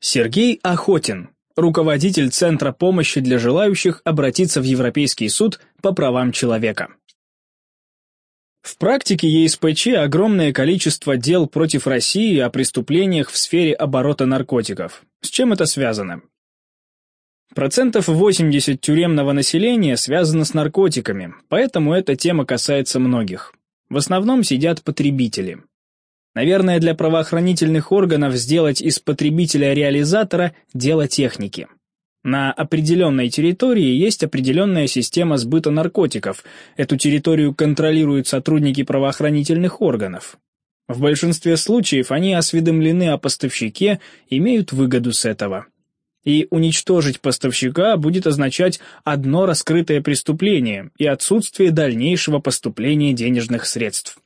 Сергей Охотин, руководитель Центра помощи для желающих обратиться в Европейский суд по правам человека. В практике ЕСПЧ огромное количество дел против России о преступлениях в сфере оборота наркотиков. С чем это связано? Процентов 80 тюремного населения связано с наркотиками, поэтому эта тема касается многих. В основном сидят потребители. Наверное, для правоохранительных органов сделать из потребителя-реализатора – дело техники. На определенной территории есть определенная система сбыта наркотиков. Эту территорию контролируют сотрудники правоохранительных органов. В большинстве случаев они осведомлены о поставщике, имеют выгоду с этого. И уничтожить поставщика будет означать одно раскрытое преступление и отсутствие дальнейшего поступления денежных средств.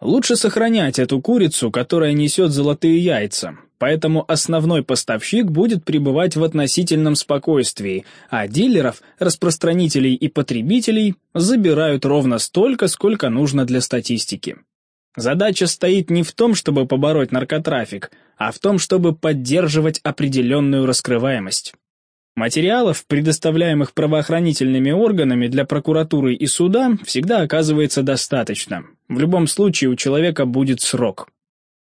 Лучше сохранять эту курицу, которая несет золотые яйца, поэтому основной поставщик будет пребывать в относительном спокойствии, а дилеров, распространителей и потребителей забирают ровно столько, сколько нужно для статистики. Задача стоит не в том, чтобы побороть наркотрафик, а в том, чтобы поддерживать определенную раскрываемость. Материалов, предоставляемых правоохранительными органами для прокуратуры и суда, всегда оказывается достаточно. В любом случае у человека будет срок.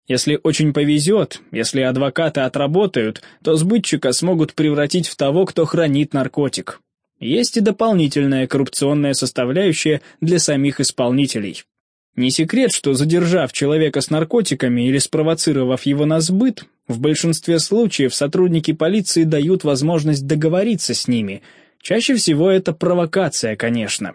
Если очень повезет, если адвокаты отработают, то сбытчика смогут превратить в того, кто хранит наркотик. Есть и дополнительная коррупционная составляющая для самих исполнителей. Не секрет, что задержав человека с наркотиками или спровоцировав его на сбыт, в большинстве случаев сотрудники полиции дают возможность договориться с ними. Чаще всего это провокация, конечно.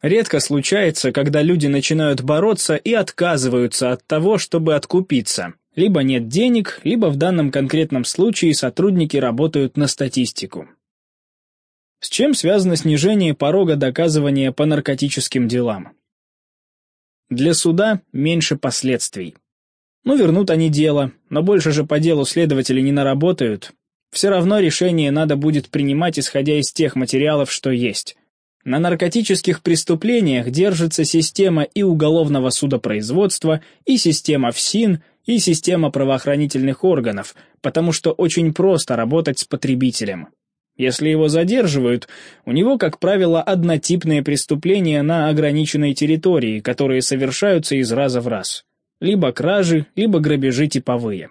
Редко случается, когда люди начинают бороться и отказываются от того, чтобы откупиться. Либо нет денег, либо в данном конкретном случае сотрудники работают на статистику. С чем связано снижение порога доказывания по наркотическим делам? Для суда меньше последствий. Ну, вернут они дело, но больше же по делу следователи не наработают. Все равно решение надо будет принимать, исходя из тех материалов, что есть. На наркотических преступлениях держится система и уголовного судопроизводства, и система ФСИН, и система правоохранительных органов, потому что очень просто работать с потребителем. Если его задерживают, у него, как правило, однотипные преступления на ограниченной территории, которые совершаются из раза в раз. Либо кражи, либо грабежи типовые.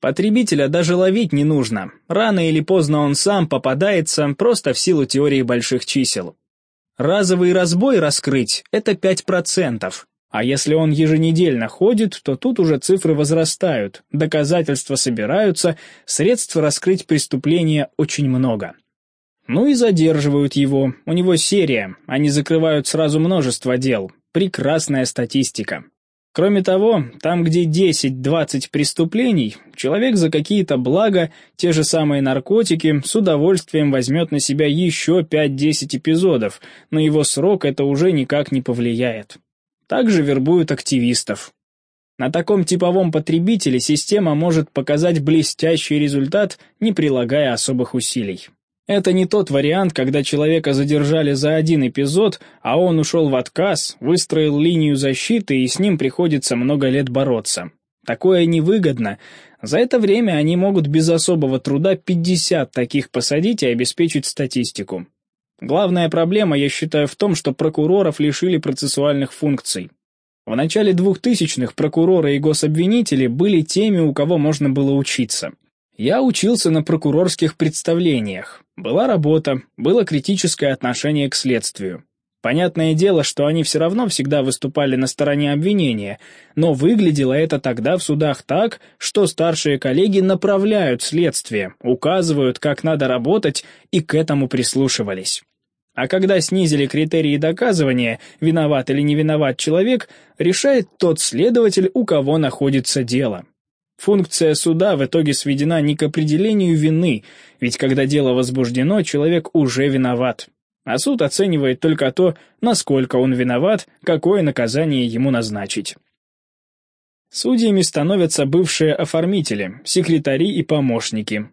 Потребителя даже ловить не нужно. Рано или поздно он сам попадается, просто в силу теории больших чисел. Разовый разбой раскрыть – это 5%, а если он еженедельно ходит, то тут уже цифры возрастают, доказательства собираются, средств раскрыть преступление очень много. Ну и задерживают его, у него серия, они закрывают сразу множество дел. Прекрасная статистика. Кроме того, там, где 10-20 преступлений, человек за какие-то блага, те же самые наркотики, с удовольствием возьмет на себя еще 5-10 эпизодов, но его срок это уже никак не повлияет. Также вербуют активистов. На таком типовом потребителе система может показать блестящий результат, не прилагая особых усилий. Это не тот вариант, когда человека задержали за один эпизод, а он ушел в отказ, выстроил линию защиты и с ним приходится много лет бороться. Такое невыгодно. За это время они могут без особого труда 50 таких посадить и обеспечить статистику. Главная проблема, я считаю, в том, что прокуроров лишили процессуальных функций. В начале 2000-х прокуроры и гособвинители были теми, у кого можно было учиться. Я учился на прокурорских представлениях. Была работа, было критическое отношение к следствию. Понятное дело, что они все равно всегда выступали на стороне обвинения, но выглядело это тогда в судах так, что старшие коллеги направляют следствие, указывают, как надо работать, и к этому прислушивались. А когда снизили критерии доказывания, виноват или не виноват человек, решает тот следователь, у кого находится дело. Функция суда в итоге сведена не к определению вины, ведь когда дело возбуждено, человек уже виноват. А суд оценивает только то, насколько он виноват, какое наказание ему назначить. Судьями становятся бывшие оформители, секретари и помощники.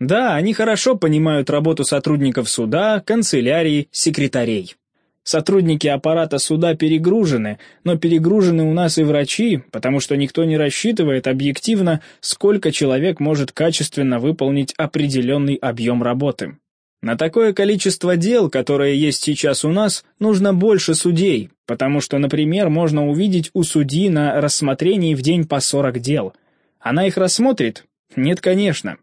Да, они хорошо понимают работу сотрудников суда, канцелярии, секретарей. Сотрудники аппарата суда перегружены, но перегружены у нас и врачи, потому что никто не рассчитывает объективно, сколько человек может качественно выполнить определенный объем работы. На такое количество дел, которое есть сейчас у нас, нужно больше судей, потому что, например, можно увидеть у судьи на рассмотрении в день по 40 дел. Она их рассмотрит? Нет, конечно.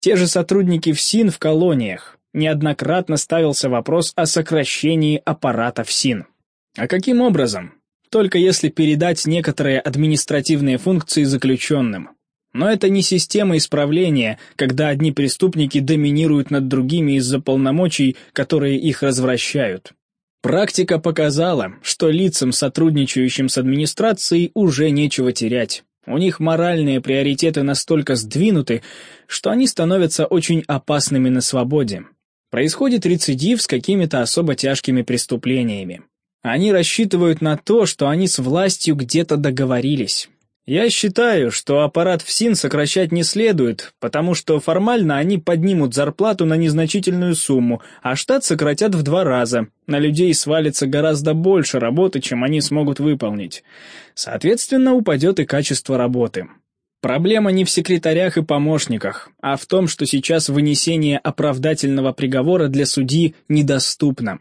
Те же сотрудники ФСИН в колониях. Неоднократно ставился вопрос о сокращении аппарата ФСИН. А каким образом? Только если передать некоторые административные функции заключенным. Но это не система исправления, когда одни преступники доминируют над другими из-за полномочий, которые их развращают. Практика показала, что лицам, сотрудничающим с администрацией, уже нечего терять. У них моральные приоритеты настолько сдвинуты, что они становятся очень опасными на свободе. Происходит рецидив с какими-то особо тяжкими преступлениями. Они рассчитывают на то, что они с властью где-то договорились. Я считаю, что аппарат ФСИН сокращать не следует, потому что формально они поднимут зарплату на незначительную сумму, а штат сократят в два раза. На людей свалится гораздо больше работы, чем они смогут выполнить. Соответственно, упадет и качество работы. Проблема не в секретарях и помощниках, а в том, что сейчас вынесение оправдательного приговора для судьи недоступно.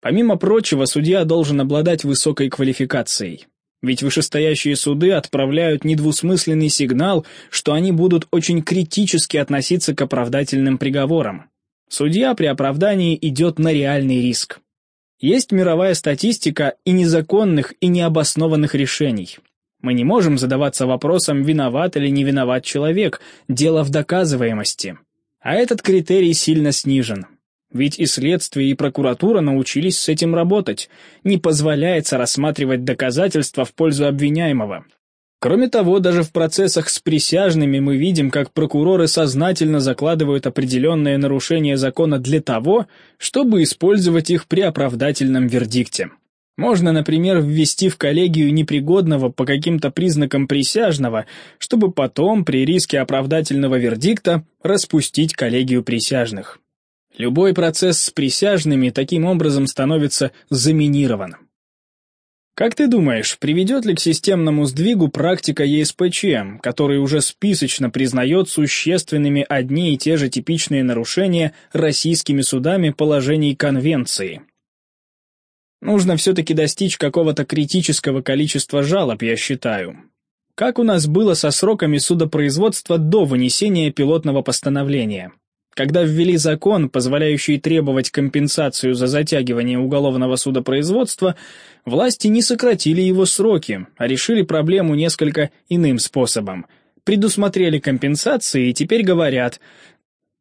Помимо прочего, судья должен обладать высокой квалификацией. Ведь вышестоящие суды отправляют недвусмысленный сигнал, что они будут очень критически относиться к оправдательным приговорам. Судья при оправдании идет на реальный риск. Есть мировая статистика и незаконных, и необоснованных решений. Мы не можем задаваться вопросом, виноват или не виноват человек, дело в доказываемости. А этот критерий сильно снижен. Ведь и следствие, и прокуратура научились с этим работать. Не позволяется рассматривать доказательства в пользу обвиняемого. Кроме того, даже в процессах с присяжными мы видим, как прокуроры сознательно закладывают определенные нарушения закона для того, чтобы использовать их при оправдательном вердикте. Можно, например, ввести в коллегию непригодного по каким-то признакам присяжного, чтобы потом, при риске оправдательного вердикта, распустить коллегию присяжных. Любой процесс с присяжными таким образом становится заминированным. Как ты думаешь, приведет ли к системному сдвигу практика ЕСПЧ, который уже списочно признает существенными одни и те же типичные нарушения российскими судами положений Конвенции? Нужно все-таки достичь какого-то критического количества жалоб, я считаю. Как у нас было со сроками судопроизводства до вынесения пилотного постановления? Когда ввели закон, позволяющий требовать компенсацию за затягивание уголовного судопроизводства, власти не сократили его сроки, а решили проблему несколько иным способом. Предусмотрели компенсации и теперь говорят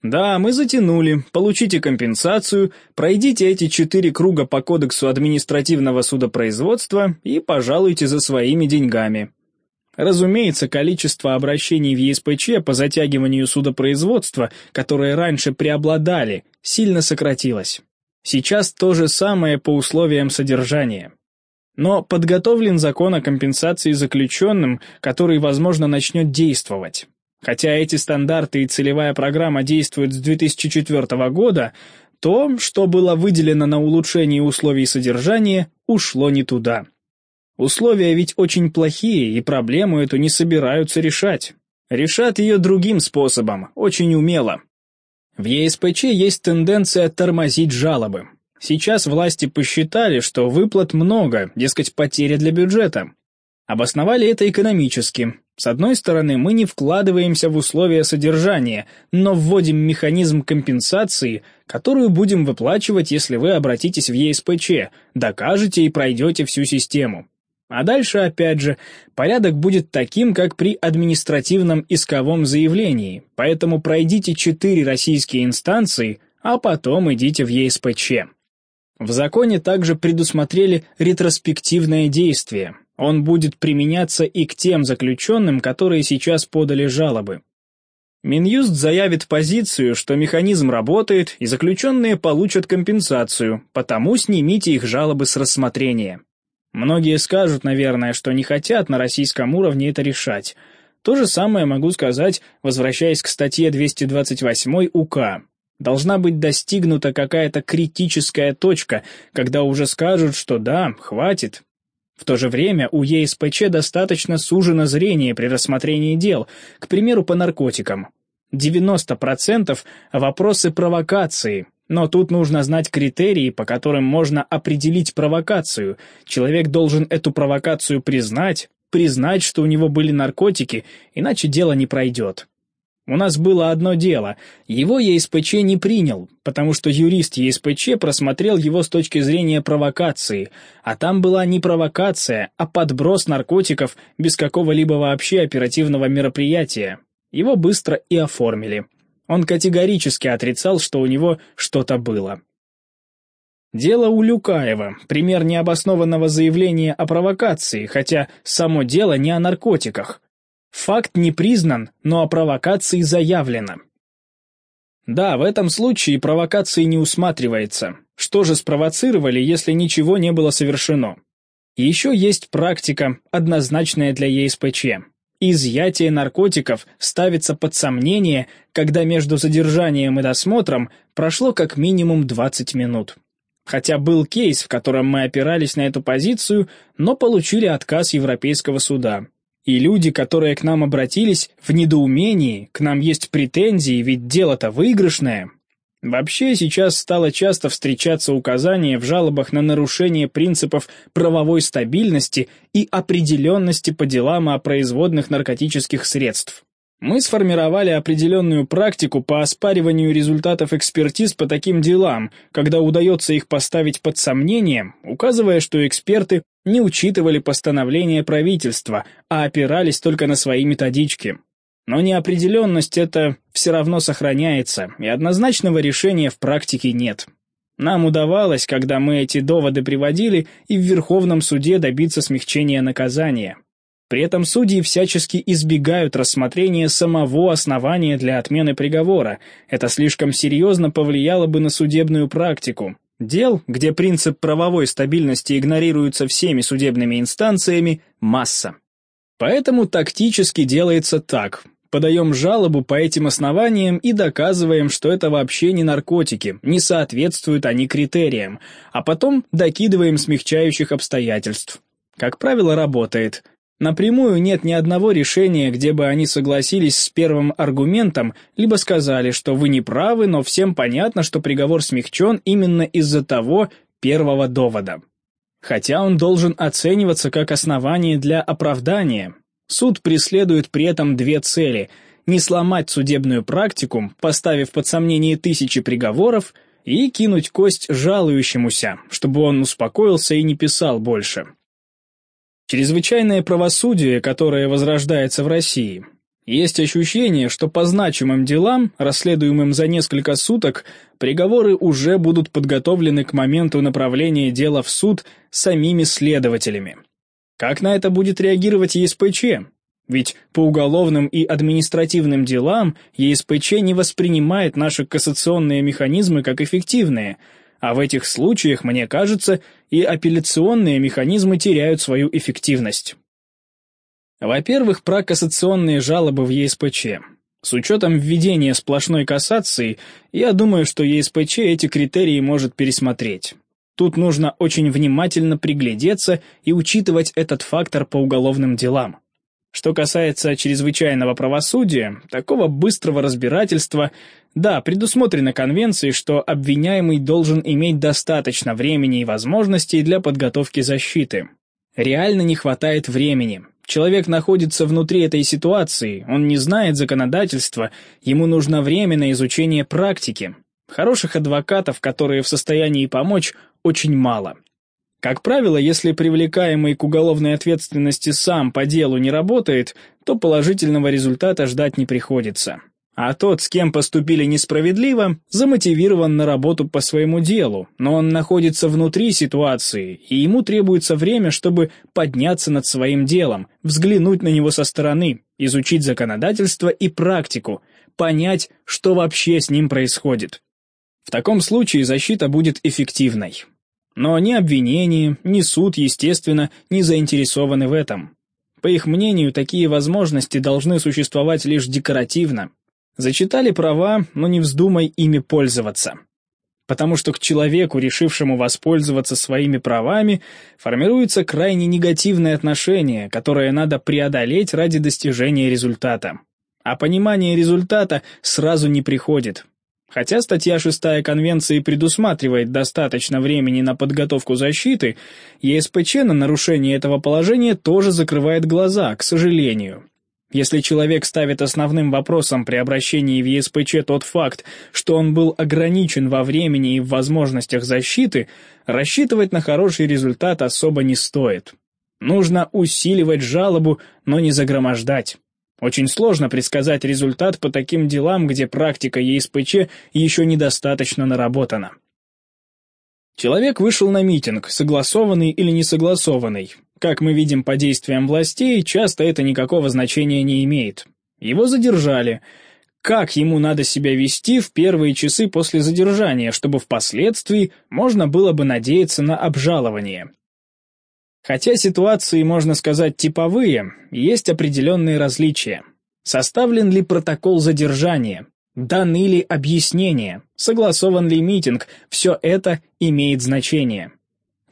«Да, мы затянули, получите компенсацию, пройдите эти четыре круга по Кодексу административного судопроизводства и пожалуйте за своими деньгами». Разумеется, количество обращений в ЕСПЧ по затягиванию судопроизводства, которые раньше преобладали, сильно сократилось. Сейчас то же самое по условиям содержания. Но подготовлен закон о компенсации заключенным, который, возможно, начнет действовать. Хотя эти стандарты и целевая программа действуют с 2004 года, то, что было выделено на улучшение условий содержания, ушло не туда. Условия ведь очень плохие, и проблему эту не собираются решать. Решат ее другим способом, очень умело. В ЕСПЧ есть тенденция тормозить жалобы. Сейчас власти посчитали, что выплат много, дескать, потеря для бюджета. Обосновали это экономически. С одной стороны, мы не вкладываемся в условия содержания, но вводим механизм компенсации, которую будем выплачивать, если вы обратитесь в ЕСПЧ, докажете и пройдете всю систему. А дальше, опять же, порядок будет таким, как при административном исковом заявлении, поэтому пройдите четыре российские инстанции, а потом идите в ЕСПЧ. В законе также предусмотрели ретроспективное действие. Он будет применяться и к тем заключенным, которые сейчас подали жалобы. Минюст заявит позицию, что механизм работает, и заключенные получат компенсацию, потому снимите их жалобы с рассмотрения. Многие скажут, наверное, что не хотят на российском уровне это решать. То же самое могу сказать, возвращаясь к статье 228 УК. Должна быть достигнута какая-то критическая точка, когда уже скажут, что да, хватит. В то же время у ЕСПЧ достаточно сужено зрение при рассмотрении дел, к примеру, по наркотикам. 90% вопросы провокации, но тут нужно знать критерии, по которым можно определить провокацию. Человек должен эту провокацию признать, признать, что у него были наркотики, иначе дело не пройдет. У нас было одно дело. Его ЕСПЧ не принял, потому что юрист ЕСПЧ просмотрел его с точки зрения провокации, а там была не провокация, а подброс наркотиков без какого-либо вообще оперативного мероприятия. Его быстро и оформили. Он категорически отрицал, что у него что-то было. Дело у Люкаева, пример необоснованного заявления о провокации, хотя само дело не о наркотиках. Факт не признан, но о провокации заявлено. Да, в этом случае провокации не усматривается. Что же спровоцировали, если ничего не было совершено? Еще есть практика, однозначная для ЕСПЧ. Изъятие наркотиков ставится под сомнение, когда между задержанием и досмотром прошло как минимум 20 минут. Хотя был кейс, в котором мы опирались на эту позицию, но получили отказ Европейского суда. И люди, которые к нам обратились, в недоумении, к нам есть претензии, ведь дело-то выигрышное. Вообще сейчас стало часто встречаться указания в жалобах на нарушение принципов правовой стабильности и определенности по делам о производных наркотических средств. Мы сформировали определенную практику по оспариванию результатов экспертиз по таким делам, когда удается их поставить под сомнение, указывая, что эксперты не учитывали постановления правительства, а опирались только на свои методички. Но неопределенность это все равно сохраняется, и однозначного решения в практике нет. Нам удавалось, когда мы эти доводы приводили, и в Верховном суде добиться смягчения наказания. При этом судьи всячески избегают рассмотрения самого основания для отмены приговора. Это слишком серьезно повлияло бы на судебную практику. Дел, где принцип правовой стабильности игнорируется всеми судебными инстанциями, масса. Поэтому тактически делается так. Подаем жалобу по этим основаниям и доказываем, что это вообще не наркотики, не соответствуют они критериям, а потом докидываем смягчающих обстоятельств. Как правило, работает – Напрямую нет ни одного решения, где бы они согласились с первым аргументом, либо сказали, что вы не правы, но всем понятно, что приговор смягчен именно из-за того первого довода. Хотя он должен оцениваться как основание для оправдания. Суд преследует при этом две цели – не сломать судебную практику, поставив под сомнение тысячи приговоров, и кинуть кость жалующемуся, чтобы он успокоился и не писал больше. Чрезвычайное правосудие, которое возрождается в России. Есть ощущение, что по значимым делам, расследуемым за несколько суток, приговоры уже будут подготовлены к моменту направления дела в суд самими следователями. Как на это будет реагировать ЕСПЧ? Ведь по уголовным и административным делам ЕСПЧ не воспринимает наши кассационные механизмы как эффективные – а в этих случаях, мне кажется, и апелляционные механизмы теряют свою эффективность. Во-первых, про кассационные жалобы в ЕСПЧ. С учетом введения сплошной кассации, я думаю, что ЕСПЧ эти критерии может пересмотреть. Тут нужно очень внимательно приглядеться и учитывать этот фактор по уголовным делам. Что касается чрезвычайного правосудия, такого быстрого разбирательства, да, предусмотрено конвенцией, что обвиняемый должен иметь достаточно времени и возможностей для подготовки защиты. Реально не хватает времени. Человек находится внутри этой ситуации, он не знает законодательства, ему нужно время на изучение практики. Хороших адвокатов, которые в состоянии помочь, очень мало. Как правило, если привлекаемый к уголовной ответственности сам по делу не работает, то положительного результата ждать не приходится. А тот, с кем поступили несправедливо, замотивирован на работу по своему делу, но он находится внутри ситуации, и ему требуется время, чтобы подняться над своим делом, взглянуть на него со стороны, изучить законодательство и практику, понять, что вообще с ним происходит. В таком случае защита будет эффективной. Но ни обвинение, ни суд, естественно, не заинтересованы в этом. По их мнению, такие возможности должны существовать лишь декоративно. Зачитали права, но не вздумай ими пользоваться. Потому что к человеку, решившему воспользоваться своими правами, формируется крайне негативное отношение, которое надо преодолеть ради достижения результата. А понимание результата сразу не приходит. Хотя статья 6 Конвенции предусматривает достаточно времени на подготовку защиты, ЕСПЧ на нарушение этого положения тоже закрывает глаза, к сожалению. Если человек ставит основным вопросом при обращении в ЕСПЧ тот факт, что он был ограничен во времени и в возможностях защиты, рассчитывать на хороший результат особо не стоит. Нужно усиливать жалобу, но не загромождать. Очень сложно предсказать результат по таким делам, где практика ЕСПЧ еще недостаточно наработана. Человек вышел на митинг, согласованный или несогласованный. Как мы видим по действиям властей, часто это никакого значения не имеет. Его задержали. Как ему надо себя вести в первые часы после задержания, чтобы впоследствии можно было бы надеяться на обжалование? Хотя ситуации, можно сказать, типовые, есть определенные различия. Составлен ли протокол задержания? Даны ли объяснения? Согласован ли митинг? Все это имеет значение.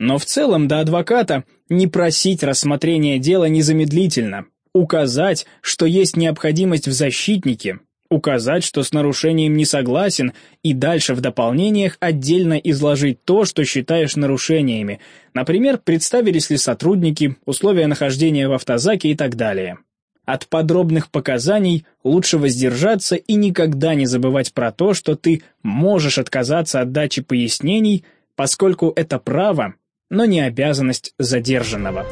Но в целом до адвоката не просить рассмотрения дела незамедлительно, указать, что есть необходимость в защитнике, указать, что с нарушением не согласен, и дальше в дополнениях отдельно изложить то, что считаешь нарушениями, например, представились ли сотрудники, условия нахождения в автозаке и так далее. От подробных показаний лучше воздержаться и никогда не забывать про то, что ты можешь отказаться от дачи пояснений, поскольку это право, но не обязанность задержанного.